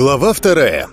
Глава вторая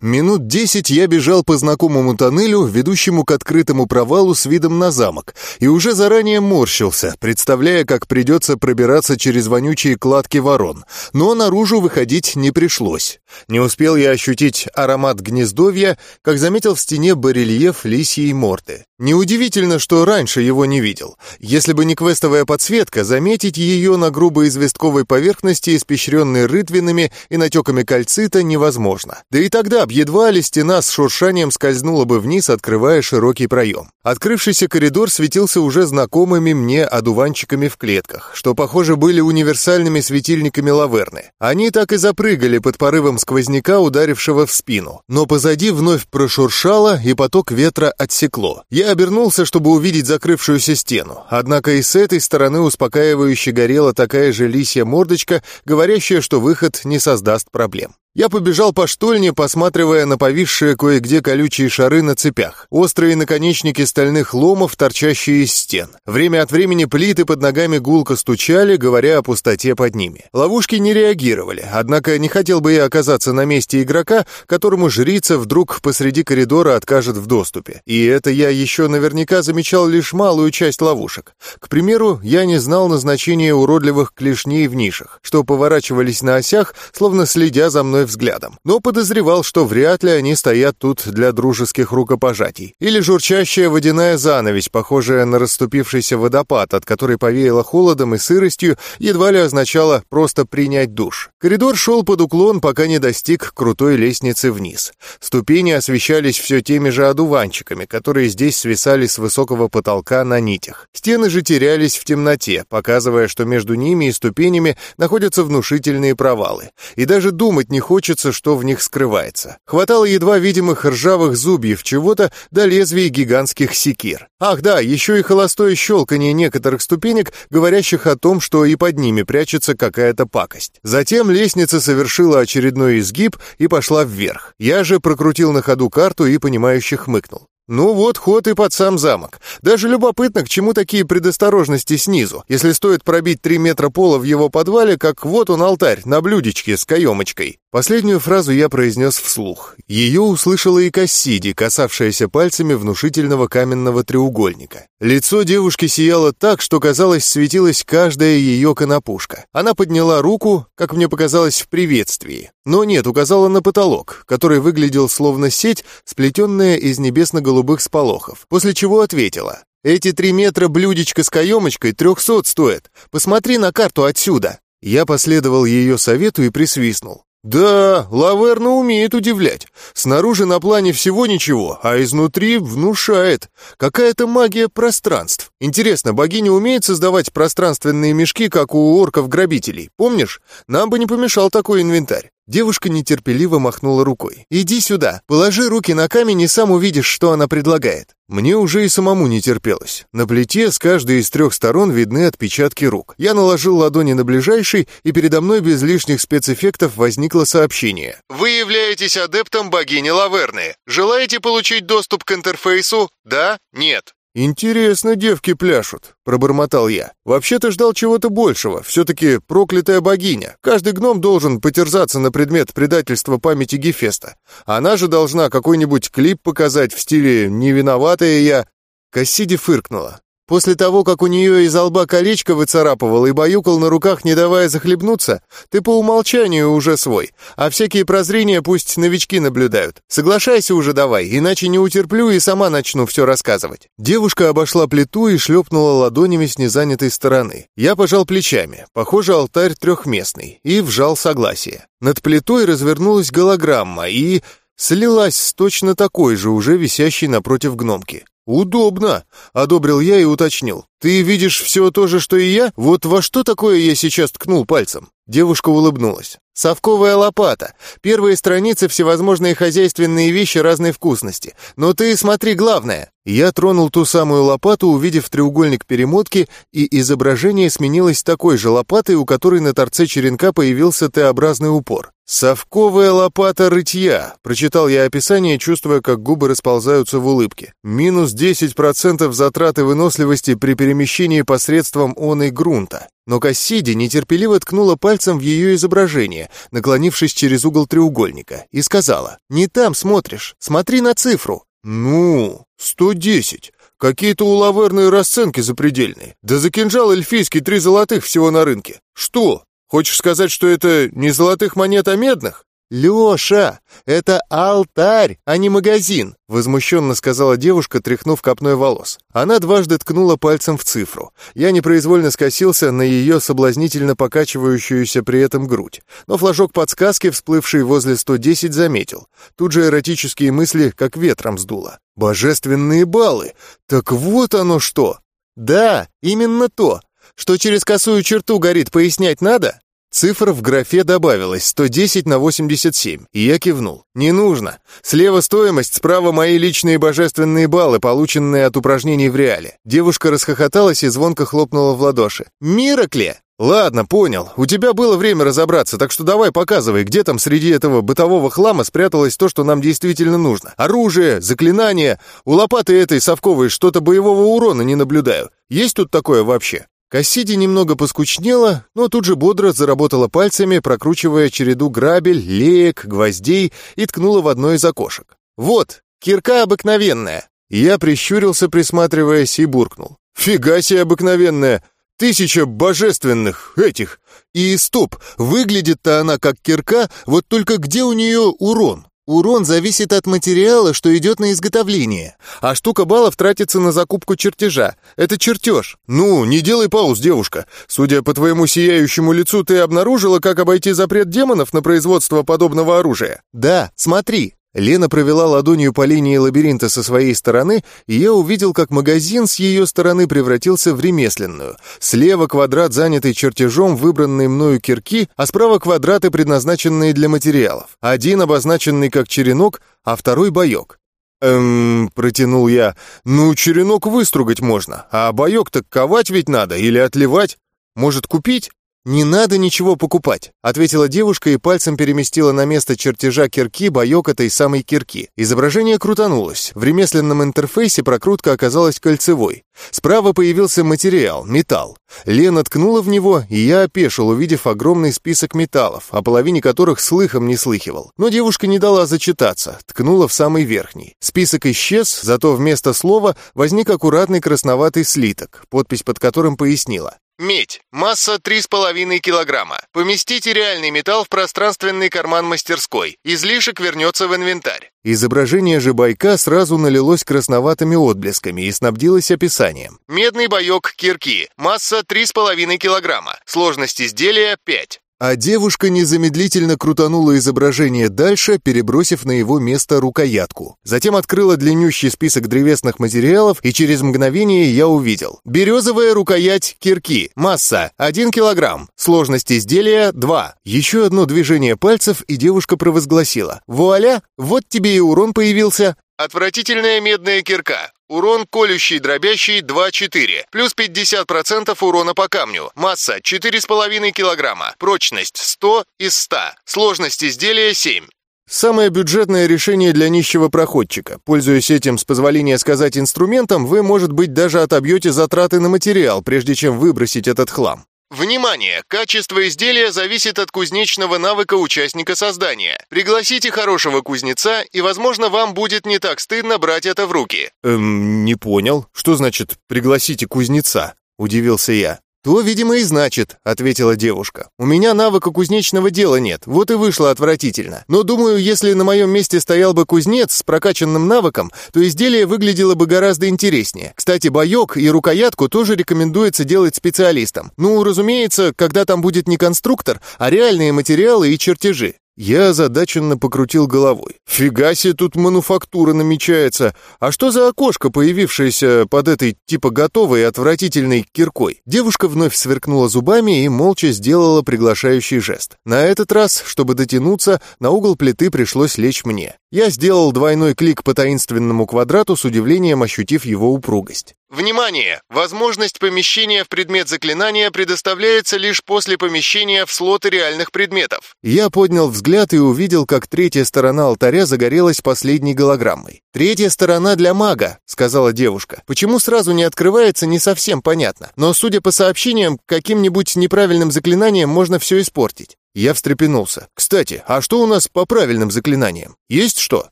Минут десять я бежал по знакомому тоннелю, ведущему к открытому провалу с видом на замок, и уже заранее морщился, представляя, как придется пробираться через вонючие кладки ворон. Но наружу выходить не пришлось. Не успел я ощутить аромат гнездовья, как заметил в стене барельеф лисьей морды. Неудивительно, что раньше его не видел. Если бы не квестовая подсветка, заметить ее на грубой известковой поверхности, испещренной рытвинами и натеками кальцита, невозможно. Да и тогда б едва ли стена с шуршанием скользнула бы вниз, открывая широкий проем. Открывшийся коридор светился уже знакомыми мне одуванчиками в клетках, что, похоже, были универсальными светильниками лаверны. Они так и запрыгали под порывом сквозняка, ударившего в спину. Но позади вновь прошуршало, и поток ветра отсекло. Я обернулся, чтобы увидеть закрывшуюся стену. Однако и с этой стороны успокаивающе горела такая же лисья мордочка, говорящая, что выход не создаст проблем. Я побежал по штольне, посматривая на повисшие кое-где колючие шары на цепях, острые наконечники стальных ломов, торчащие из стен. Время от времени плиты под ногами гулко стучали, говоря о пустоте под ними. Ловушки не реагировали, однако не хотел бы я оказаться на месте игрока, которому жрица вдруг посреди коридора откажет в доступе. И это я еще наверняка замечал лишь малую часть ловушек. К примеру, я не знал назначения уродливых клешней в нишах, что поворачивались на осях, словно следя за мной взглядом, но подозревал, что вряд ли они стоят тут для дружеских рукопожатий. Или журчащая водяная занавесь, похожая на расступившийся водопад, от которой повеяло холодом и сыростью, едва ли означала просто принять душ. Коридор шел под уклон, пока не достиг крутой лестницы вниз. Ступени освещались все теми же одуванчиками, которые здесь свисали с высокого потолка на нитях. Стены же терялись в темноте, показывая, что между ними и ступенями находятся внушительные провалы. И даже думать не хочется, что в них скрывается. Хватало едва видимых ржавых зубьев чего-то до лезвий гигантских секир. Ах да, еще и холостое щелканье некоторых ступенек, говорящих о том, что и под ними прячется какая-то пакость. Затем лестница совершила очередной изгиб и пошла вверх. Я же прокрутил на ходу карту и понимающе хмыкнул. Ну вот ход и под сам замок. Даже любопытно, к чему такие предосторожности снизу, если стоит пробить три метра пола в его подвале, как вот он алтарь на блюдечке с каемочкой. Последнюю фразу я произнес вслух. Ее услышала и Кассиди, касавшаяся пальцами внушительного каменного треугольника. Лицо девушки сияло так, что, казалось, светилась каждая ее конопушка. Она подняла руку, как мне показалось, в приветствии. Но нет, указала на потолок, который выглядел словно сеть, сплетенная из небесно-голубых сполохов, после чего ответила. «Эти три метра блюдечко с каемочкой трехсот стоят. Посмотри на карту отсюда». Я последовал ее совету и присвистнул. Да, Лаверна умеет удивлять. Снаружи на плане всего ничего, а изнутри внушает. Какая-то магия пространств. Интересно, богиня умеет создавать пространственные мешки, как у орков-грабителей? Помнишь? Нам бы не помешал такой инвентарь. Девушка нетерпеливо махнула рукой. «Иди сюда, положи руки на камень и сам увидишь, что она предлагает». Мне уже и самому не терпелось. На плите с каждой из трех сторон видны отпечатки рук. Я наложил ладони на ближайший, и передо мной без лишних спецэффектов возникло сообщение. «Вы являетесь адептом богини Лаверны. Желаете получить доступ к интерфейсу? Да? Нет?» «Интересно девки пляшут», — пробормотал я. «Вообще-то ждал чего-то большего. Все-таки проклятая богиня. Каждый гном должен потерзаться на предмет предательства памяти Гефеста. Она же должна какой-нибудь клип показать в стиле «Не виноватая я». Кассиди фыркнула. После того, как у нее из лба колечко выцарапывал и баюкал на руках, не давая захлебнуться, ты по умолчанию уже свой, а всякие прозрения пусть новички наблюдают. Соглашайся уже давай, иначе не утерплю и сама начну все рассказывать». Девушка обошла плиту и шлепнула ладонями с незанятой стороны. Я пожал плечами, похоже, алтарь трехместный, и вжал согласие. Над плитой развернулась голограмма и... слилась с точно такой же, уже висящей напротив гномки. «Удобно», — одобрил я и уточнил. «Ты видишь все то же, что и я? Вот во что такое я сейчас ткнул пальцем?» Девушка улыбнулась. «Совковая лопата. Первые страницы — всевозможные хозяйственные вещи разной вкусности. Но ты смотри главное». Я тронул ту самую лопату, увидев треугольник перемотки, и изображение сменилось такой же лопатой, у которой на торце черенка появился Т-образный упор. «Совковая лопата рытья», — прочитал я описание, чувствуя, как губы расползаются в улыбке. «Минус 10% затраты выносливости при перемещении посредством оной грунта». Но Кассиди нетерпеливо ткнула пальцем в ее изображение, наклонившись через угол треугольника, и сказала, «Не там смотришь, смотри на цифру». «Ну, 110. Какие-то улаверные расценки запредельные. Да за кинжал эльфийский три золотых всего на рынке. Что, хочешь сказать, что это не золотых монет, а медных?» «Леша, это алтарь, а не магазин!» — возмущенно сказала девушка, тряхнув копной волос. Она дважды ткнула пальцем в цифру. Я непроизвольно скосился на ее соблазнительно покачивающуюся при этом грудь. Но флажок подсказки, всплывший возле 110, заметил. Тут же эротические мысли как ветром сдуло. «Божественные баллы! Так вот оно что!» «Да, именно то! Что через косую черту горит, пояснять надо?» Цифра в графе добавилась 110 на 87, и я кивнул. «Не нужно. Слева стоимость, справа мои личные божественные баллы, полученные от упражнений в реале». Девушка расхохоталась и звонко хлопнула в ладоши. «Миракле!» «Ладно, понял. У тебя было время разобраться, так что давай показывай, где там среди этого бытового хлама спряталось то, что нам действительно нужно. Оружие, заклинания. У лопаты этой совковой что-то боевого урона не наблюдаю. Есть тут такое вообще?» Кассиди немного поскучнела, но тут же бодро заработала пальцами, прокручивая череду грабель, леек, гвоздей и ткнула в одно из окошек. «Вот, кирка обыкновенная!» Я прищурился, присматриваясь, и буркнул. «Фига себе обыкновенная! Тысяча божественных этих! И стоп, выглядит-то она как кирка, вот только где у нее урон?» Урон зависит от материала, что идет на изготовление. А штука баллов тратится на закупку чертежа. Это чертеж. Ну, не делай пауз, девушка. Судя по твоему сияющему лицу, ты обнаружила, как обойти запрет демонов на производство подобного оружия? Да, смотри. Лена провела ладонью по линии лабиринта со своей стороны, и я увидел, как магазин с ее стороны превратился в ремесленную. Слева квадрат, занятый чертежом выбранной мною кирки, а справа квадраты, предназначенные для материалов. Один обозначенный как черенок, а второй — боек. «Эм...» — протянул я. «Ну, черенок выстругать можно, а боек так ковать ведь надо или отливать. Может, купить?» «Не надо ничего покупать», — ответила девушка и пальцем переместила на место чертежа кирки боек этой самой кирки. Изображение крутанулось. В ремесленном интерфейсе прокрутка оказалась кольцевой. Справа появился материал — металл. Лена ткнула в него, и я опешил, увидев огромный список металлов, о половине которых слыхом не слыхивал. Но девушка не дала зачитаться, ткнула в самый верхний. Список исчез, зато вместо слова возник аккуратный красноватый слиток, подпись под которым пояснила. Медь. Масса 3,5 килограмма. Поместите реальный металл в пространственный карман мастерской. Излишек вернется в инвентарь. Изображение же байка сразу налилось красноватыми отблесками и снабдилось описанием. Медный боек кирки. Масса 3,5 килограмма. Сложность изделия 5. А девушка незамедлительно крутанула изображение дальше, перебросив на его место рукоятку. Затем открыла длиннющий список древесных материалов, и через мгновение я увидел. Березовая рукоять кирки. Масса 1 килограмм. Сложность изделия 2. Еще одно движение пальцев, и девушка провозгласила. «Вуаля! Вот тебе и урон появился!» Отвратительная медная кирка. Урон колющий, дробящий 2-4. Плюс 50% урона по камню. Масса 4,5 килограмма. Прочность 100 из 100. Сложность изделия 7. Самое бюджетное решение для нищего проходчика. Пользуясь этим, с позволения сказать инструментом, вы, может быть, даже отобьете затраты на материал, прежде чем выбросить этот хлам. Внимание! Качество изделия зависит от кузнечного навыка участника создания. Пригласите хорошего кузнеца, и, возможно, вам будет не так стыдно брать это в руки. Эм, не понял. Что значит «пригласите кузнеца»? Удивился я. «То, видимо, и значит», — ответила девушка. «У меня навыка кузнечного дела нет, вот и вышло отвратительно. Но думаю, если на моем месте стоял бы кузнец с прокачанным навыком, то изделие выглядело бы гораздо интереснее. Кстати, боек и рукоятку тоже рекомендуется делать специалистам. Ну, разумеется, когда там будет не конструктор, а реальные материалы и чертежи. Я озадаченно покрутил головой. «Фига себе тут мануфактура намечается! А что за окошко, появившееся под этой типа готовой отвратительной киркой?» Девушка вновь сверкнула зубами и молча сделала приглашающий жест. На этот раз, чтобы дотянуться, на угол плиты пришлось лечь мне. Я сделал двойной клик по таинственному квадрату, с удивлением ощутив его упругость. Внимание! Возможность помещения в предмет заклинания предоставляется лишь после помещения в слоты реальных предметов. Я поднял взгляд и увидел, как третья сторона алтаря загорелась последней голограммой. «Третья сторона для мага», — сказала девушка. «Почему сразу не открывается, не совсем понятно. Но, судя по сообщениям, каким-нибудь неправильным заклинанием можно все испортить». Я встрепенулся. «Кстати, а что у нас по правильным заклинаниям? Есть что?»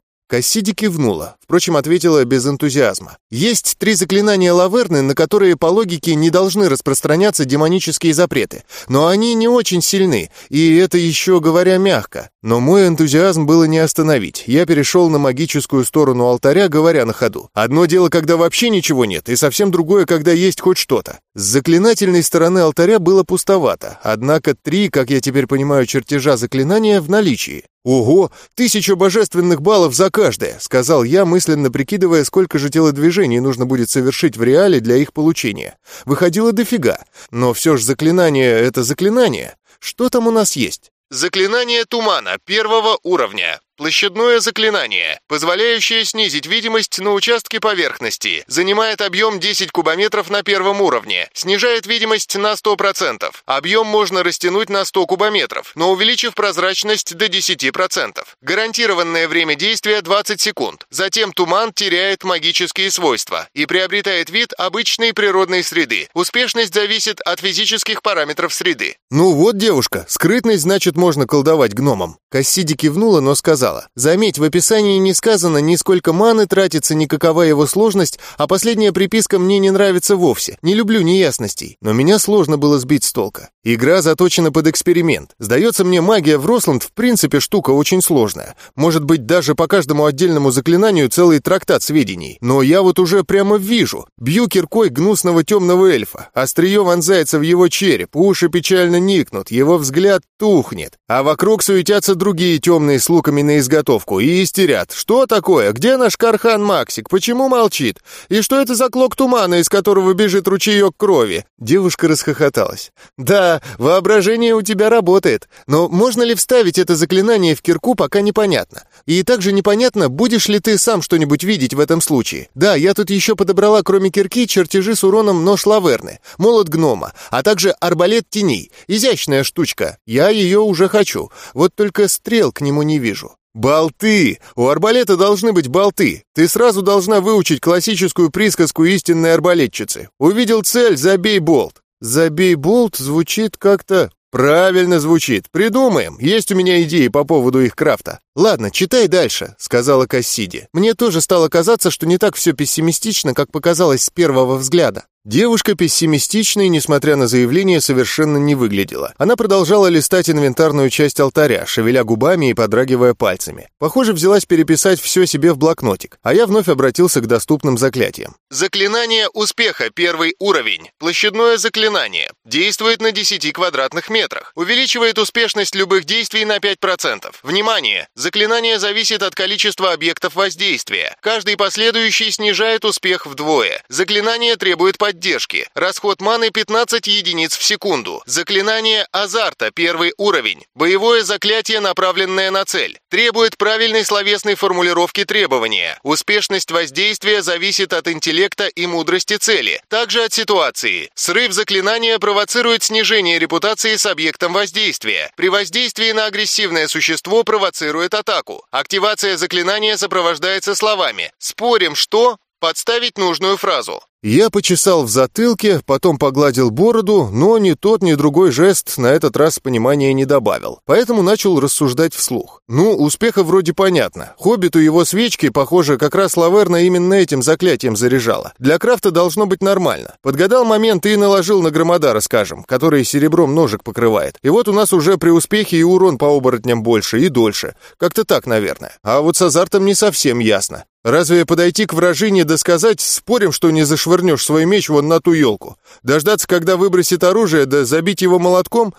Кассиди кивнула, впрочем, ответила без энтузиазма. «Есть три заклинания Лаверны, на которые по логике не должны распространяться демонические запреты, но они не очень сильны, и это еще говоря мягко. Но мой энтузиазм было не остановить. Я перешел на магическую сторону алтаря, говоря на ходу. Одно дело, когда вообще ничего нет, и совсем другое, когда есть хоть что-то. С заклинательной стороны алтаря было пустовато, однако три, как я теперь понимаю, чертежа заклинания в наличии. «Ого, тысяча божественных баллов за каждое», — сказал я, мысленно прикидывая, сколько же телодвижений нужно будет совершить в реале для их получения. Выходило дофига, но все же заклинание — это заклинание. Что там у нас есть? Заклинание тумана первого уровня. Площадное заклинание, позволяющее снизить видимость на участке поверхности, занимает объем 10 кубометров на первом уровне, снижает видимость на 100%. Объем можно растянуть на 100 кубометров, но увеличив прозрачность до 10%. Гарантированное время действия 20 секунд. Затем туман теряет магические свойства и приобретает вид обычной природной среды. Успешность зависит от физических параметров среды. «Ну вот, девушка, скрытность значит можно колдовать гномом». Кассиди кивнула, но сказала, сказала. Заметь, в описании не сказано ни сколько маны тратится, ни какова его сложность, а последняя приписка мне не нравится вовсе. Не люблю неясностей, но меня сложно было сбить с толка. Игра заточена под эксперимент. Сдается мне, магия в Росланд в принципе штука очень сложная. Может быть, даже по каждому отдельному заклинанию целый трактат сведений. Но я вот уже прямо вижу. Бью киркой гнусного темного эльфа. Острие вонзается в его череп, уши печально никнут, его взгляд тухнет. А вокруг суетятся другие темные с луками на изготовку и истерят. Что такое? Где наш Кархан Максик? Почему молчит? И что это за клок тумана, из которого бежит ручеек крови? Девушка расхохоталась. Да, воображение у тебя работает. Но можно ли вставить это заклинание в кирку, пока непонятно. И также непонятно, будешь ли ты сам что-нибудь видеть в этом случае. Да, я тут еще подобрала, кроме кирки, чертежи с уроном нож лаверны, молот гнома, а также арбалет теней. Изящная штучка. Я ее уже хочу. Вот только стрел к нему не вижу. «Болты! У арбалета должны быть болты. Ты сразу должна выучить классическую присказку истинной арбалетчицы. Увидел цель — забей болт». «Забей болт» звучит как-то... «Правильно звучит. Придумаем. Есть у меня идеи по поводу их крафта». «Ладно, читай дальше», — сказала Кассиди. «Мне тоже стало казаться, что не так все пессимистично, как показалось с первого взгляда». Девушка пессимистичной, несмотря на заявление, совершенно не выглядела. Она продолжала листать инвентарную часть алтаря, шевеля губами и подрагивая пальцами. Похоже, взялась переписать все себе в блокнотик, а я вновь обратился к доступным заклятиям. Заклинание успеха, первый уровень. Площадное заклинание. Действует на 10 квадратных метрах. Увеличивает успешность любых действий на 5%. Внимание! Заклинание зависит от количества объектов воздействия. Каждый последующий снижает успех вдвое. Заклинание требует поддержки поддержки. Расход маны 15 единиц в секунду. Заклинание азарта, первый уровень. Боевое заклятие, направленное на цель. Требует правильной словесной формулировки требования. Успешность воздействия зависит от интеллекта и мудрости цели. Также от ситуации. Срыв заклинания провоцирует снижение репутации с объектом воздействия. При воздействии на агрессивное существо провоцирует атаку. Активация заклинания сопровождается словами «Спорим, что...» Подставить нужную фразу. Я почесал в затылке, потом погладил бороду, но ни тот, ни другой жест на этот раз понимания не добавил. Поэтому начал рассуждать вслух. Ну, успеха вроде понятно. Хоббиту его свечки, похоже, как раз Лаверна именно этим заклятием заряжала. Для крафта должно быть нормально. Подгадал момент и наложил на Громодара, скажем, который серебром ножик покрывает. И вот у нас уже при успехе и урон по оборотням больше и дольше. Как-то так, наверное. А вот с азартом не совсем ясно. Разве подойти к вражине да сказать, спорим, что не зашвырнешь свой меч вон на ту елку? Дождаться, когда выбросит оружие, да забить его молотком?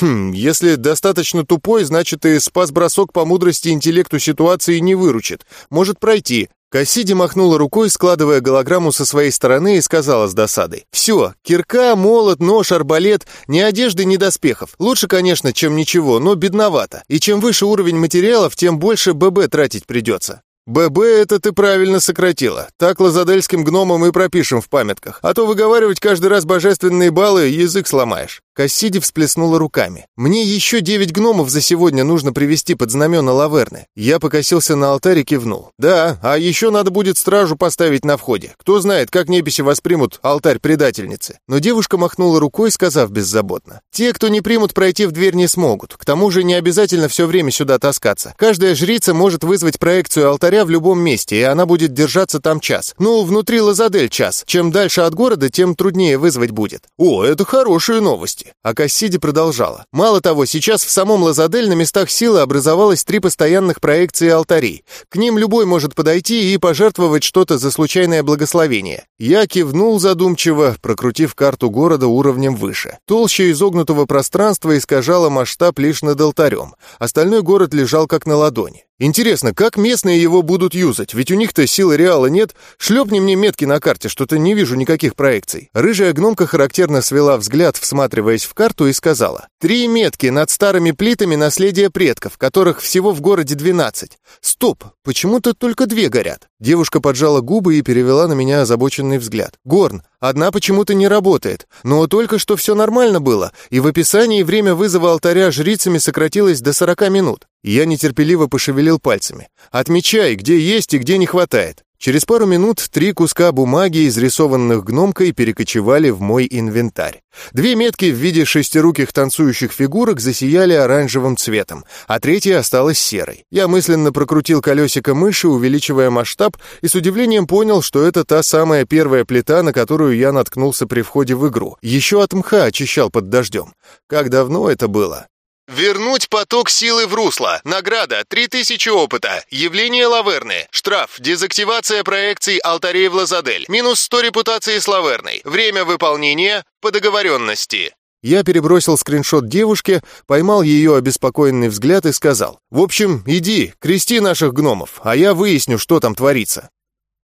Хм, если достаточно тупой, значит и спас-бросок по мудрости интеллекту ситуации не выручит. Может пройти. Кассиди махнула рукой, складывая голограмму со своей стороны и сказала с досадой. «Все, кирка, молот, нож, арбалет, ни одежды, ни доспехов. Лучше, конечно, чем ничего, но бедновато. И чем выше уровень материалов, тем больше ББ тратить придется». «ББ это ты правильно сократила. Так лазадельским гномам и пропишем в памятках. А то выговаривать каждый раз божественные баллы язык сломаешь». Кассиди всплеснула руками. «Мне еще девять гномов за сегодня нужно привести под знамена Лаверны». Я покосился на алтарь и кивнул. «Да, а еще надо будет стражу поставить на входе. Кто знает, как неписи воспримут алтарь предательницы». Но девушка махнула рукой, сказав беззаботно. «Те, кто не примут, пройти в дверь не смогут. К тому же не обязательно все время сюда таскаться. Каждая жрица может вызвать проекцию алтаря в любом месте, и она будет держаться там час. Ну, внутри Лазадель час. Чем дальше от города, тем труднее вызвать будет». «О, это хорошие новости». А Кассиди продолжала. Мало того, сейчас в самом Лазадель на местах силы образовалось три постоянных проекции алтарей. К ним любой может подойти и пожертвовать что-то за случайное благословение. Я кивнул задумчиво, прокрутив карту города уровнем выше. Толще изогнутого пространства искажало масштаб лишь над алтарем. Остальной город лежал как на ладони. Интересно, как местные его будут юзать? Ведь у них-то силы реала нет. Шлепни мне метки на карте, что-то не вижу никаких проекций. Рыжая гномка характерно свела взгляд, всматриваясь в карту, и сказала. Три метки над старыми плитами наследия предков, которых всего в городе двенадцать. Стоп, почему-то только две горят. Девушка поджала губы и перевела на меня озабоченный взгляд. Горн, одна почему-то не работает. Но только что все нормально было, и в описании время вызова алтаря жрицами сократилось до сорока минут. Я нетерпеливо пошевелил пальцами. «Отмечай, где есть и где не хватает». Через пару минут три куска бумаги, изрисованных гномкой, перекочевали в мой инвентарь. Две метки в виде шестируких танцующих фигурок засияли оранжевым цветом, а третья осталась серой. Я мысленно прокрутил колесико мыши, увеличивая масштаб, и с удивлением понял, что это та самая первая плита, на которую я наткнулся при входе в игру. Еще от мха очищал под дождем. Как давно это было? Вернуть поток силы в русло. Награда 3000 опыта. Явление Лаверны. Штраф. Дезактивация проекций алтарей в Лазадель. Минус 100 репутации с Лаверной. Время выполнения по договоренности. Я перебросил скриншот девушке, поймал ее обеспокоенный взгляд и сказал. «В общем, иди, крести наших гномов, а я выясню, что там творится».